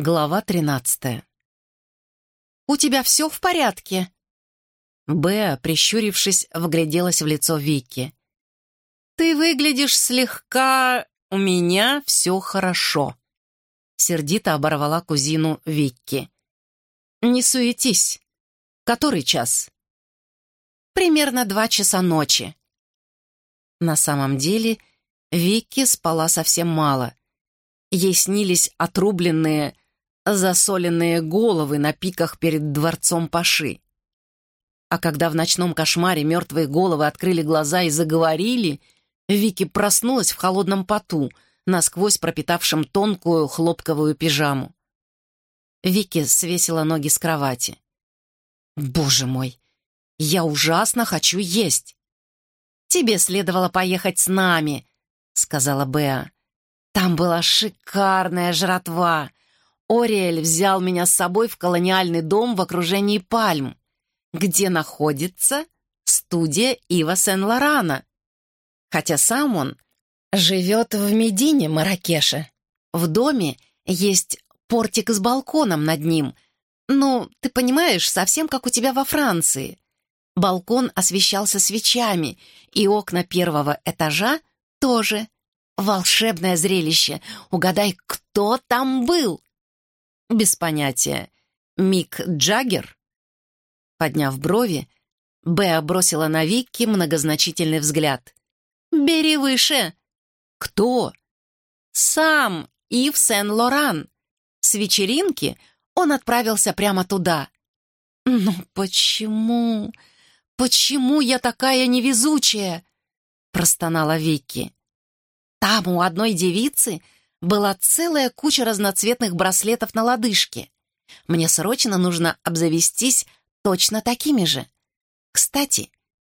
Глава тринадцатая. «У тебя все в порядке?» Беа, прищурившись, вгляделась в лицо Вики. «Ты выглядишь слегка... У меня все хорошо», — сердито оборвала кузину Викки. «Не суетись. Который час?» «Примерно два часа ночи». На самом деле Викки спала совсем мало. Ей снились отрубленные засоленные головы на пиках перед дворцом Паши. А когда в ночном кошмаре мертвые головы открыли глаза и заговорили, Вики проснулась в холодном поту, насквозь пропитавшем тонкую хлопковую пижаму. Вики свесила ноги с кровати. «Боже мой, я ужасно хочу есть!» «Тебе следовало поехать с нами», — сказала Беа. «Там была шикарная жратва. Ориэль взял меня с собой в колониальный дом в окружении пальм, где находится студия Ива Сен-Лорана. Хотя сам он живет в Медине, Маракеше. В доме есть портик с балконом над ним. Ну, ты понимаешь, совсем как у тебя во Франции. Балкон освещался свечами, и окна первого этажа тоже. Волшебное зрелище. Угадай, кто там был? Без понятия. Мик Джаггер? Подняв брови, Беа бросила на Викки многозначительный взгляд. «Бери выше!» «Кто?» «Сам Ив Сен-Лоран. С вечеринки он отправился прямо туда». «Ну почему? Почему я такая невезучая?» простонала Викки. «Там у одной девицы была целая куча разноцветных браслетов на лодыжке. Мне срочно нужно обзавестись точно такими же. Кстати,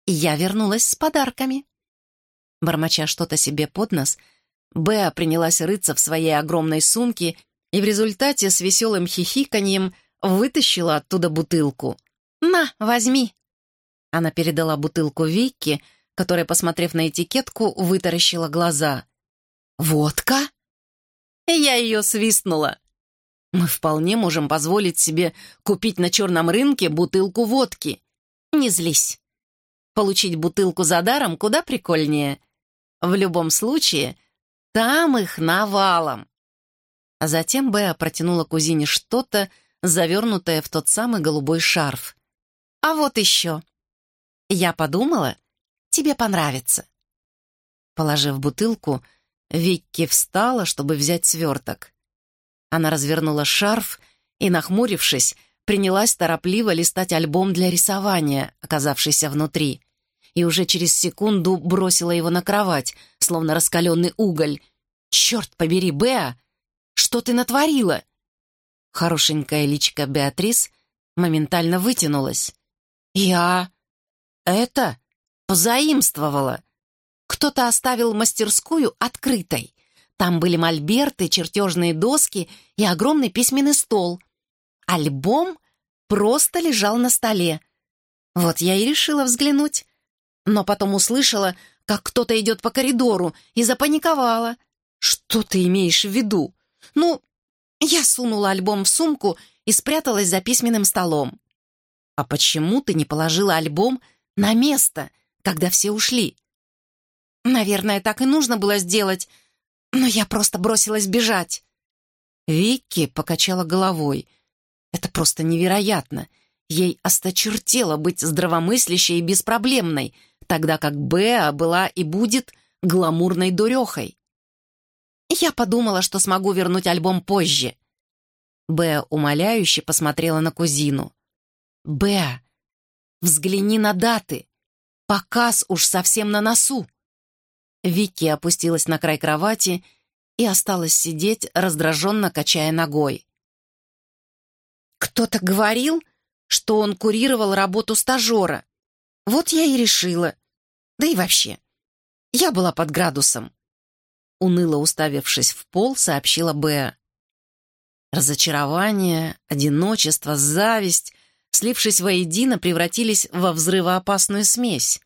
я вернулась с подарками. Бормоча что-то себе под нос, Беа принялась рыться в своей огромной сумке и в результате с веселым хихиканьем вытащила оттуда бутылку. «На, возьми!» Она передала бутылку Викки, которая, посмотрев на этикетку, вытаращила глаза. «Водка?» Я ее свистнула. Мы вполне можем позволить себе купить на черном рынке бутылку водки. Не злись. Получить бутылку за даром куда прикольнее. В любом случае, там их навалом. А затем Беа протянула кузине что-то, завернутое в тот самый голубой шарф. «А вот еще. Я подумала, тебе понравится». Положив бутылку, Викки встала, чтобы взять сверток. Она развернула шарф и, нахмурившись, принялась торопливо листать альбом для рисования, оказавшийся внутри, и уже через секунду бросила его на кровать, словно раскаленный уголь. «Черт побери, Беа! Что ты натворила?» Хорошенькая личка Беатрис моментально вытянулась. «Я... это... позаимствовала. Кто-то оставил мастерскую открытой. Там были мольберты, чертежные доски и огромный письменный стол. Альбом просто лежал на столе. Вот я и решила взглянуть. Но потом услышала, как кто-то идет по коридору, и запаниковала. «Что ты имеешь в виду?» «Ну, я сунула альбом в сумку и спряталась за письменным столом». «А почему ты не положила альбом на место, когда все ушли?» Наверное, так и нужно было сделать, но я просто бросилась бежать. Вики покачала головой. Это просто невероятно. Ей осточертело быть здравомыслящей и беспроблемной, тогда как Беа была и будет гламурной дурехой. Я подумала, что смогу вернуть альбом позже. Беа умоляюще посмотрела на кузину. «Беа, взгляни на даты. Показ уж совсем на носу». Вики опустилась на край кровати и осталась сидеть, раздраженно качая ногой. «Кто-то говорил, что он курировал работу стажера. Вот я и решила. Да и вообще, я была под градусом». Уныло уставившись в пол, сообщила Беа. Разочарование, одиночество, зависть, слившись воедино, превратились во взрывоопасную смесь.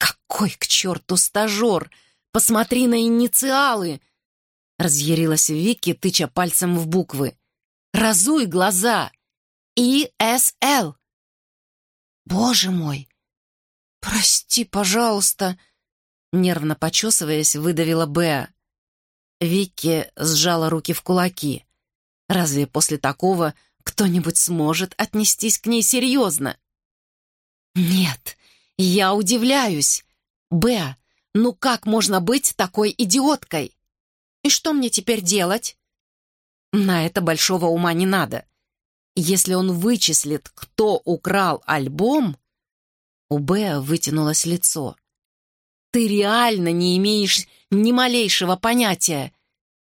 «Какой к черту стажер? Посмотри на инициалы!» Разъярилась Вики, тыча пальцем в буквы. Разуй глаза! ИСЛ!» «Боже мой! Прости, пожалуйста!» Нервно почесываясь, выдавила Беа. Викки сжала руки в кулаки. Разве после такого кто-нибудь сможет отнестись к ней серьезно? «Нет, я удивляюсь. Беа, ну как можно быть такой идиоткой? И что мне теперь делать?» На это большого ума не надо. Если он вычислит, кто украл альбом... У Беа вытянулось лицо. «Ты реально не имеешь ни малейшего понятия!»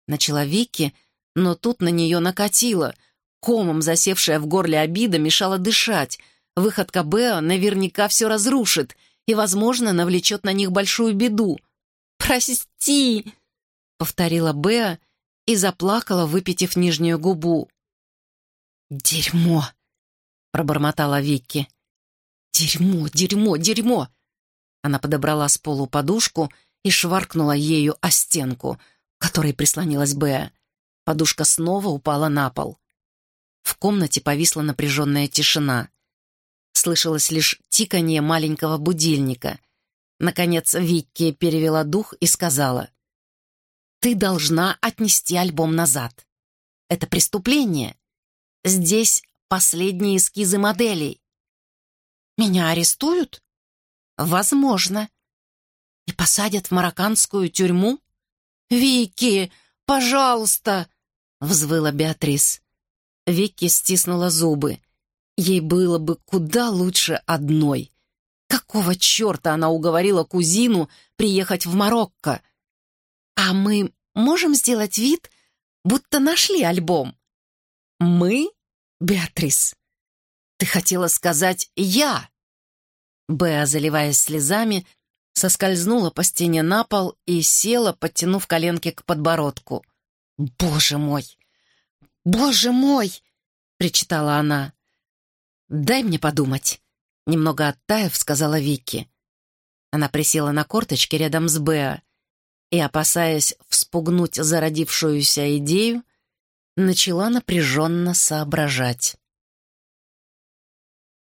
Начала Вики, но тут на нее накатило. Комом засевшая в горле обида мешала дышать. Выходка Беа наверняка все разрушит и, возможно, навлечет на них большую беду. «Прости!» — повторила Беа и заплакала, выпитив нижнюю губу. «Дерьмо!» — пробормотала Викки. «Дерьмо, дерьмо, дерьмо!» Она подобрала с полу подушку и шваркнула ею о стенку, к которой прислонилась Беа. Подушка снова упала на пол. В комнате повисла напряженная тишина. Слышалось лишь тиканье маленького будильника. Наконец Викки перевела дух и сказала. «Ты должна отнести альбом назад. Это преступление. Здесь последние эскизы моделей. Меня арестуют? Возможно. И посадят в марокканскую тюрьму? Вики, пожалуйста, взвыла Беатрис. Вики стиснула зубы. Ей было бы куда лучше одной. Какого черта она уговорила кузину приехать в Марокко? А мы можем сделать вид, будто нашли альбом? «Мы? Беатрис? Ты хотела сказать «я»?» Беа, заливаясь слезами, соскользнула по стене на пол и села, подтянув коленки к подбородку. «Боже мой! Боже мой!» — причитала она. «Дай мне подумать», — немного оттаив, сказала Вики. Она присела на корточки рядом с Беа и, опасаясь вспугнуть зародившуюся идею, начала напряженно соображать.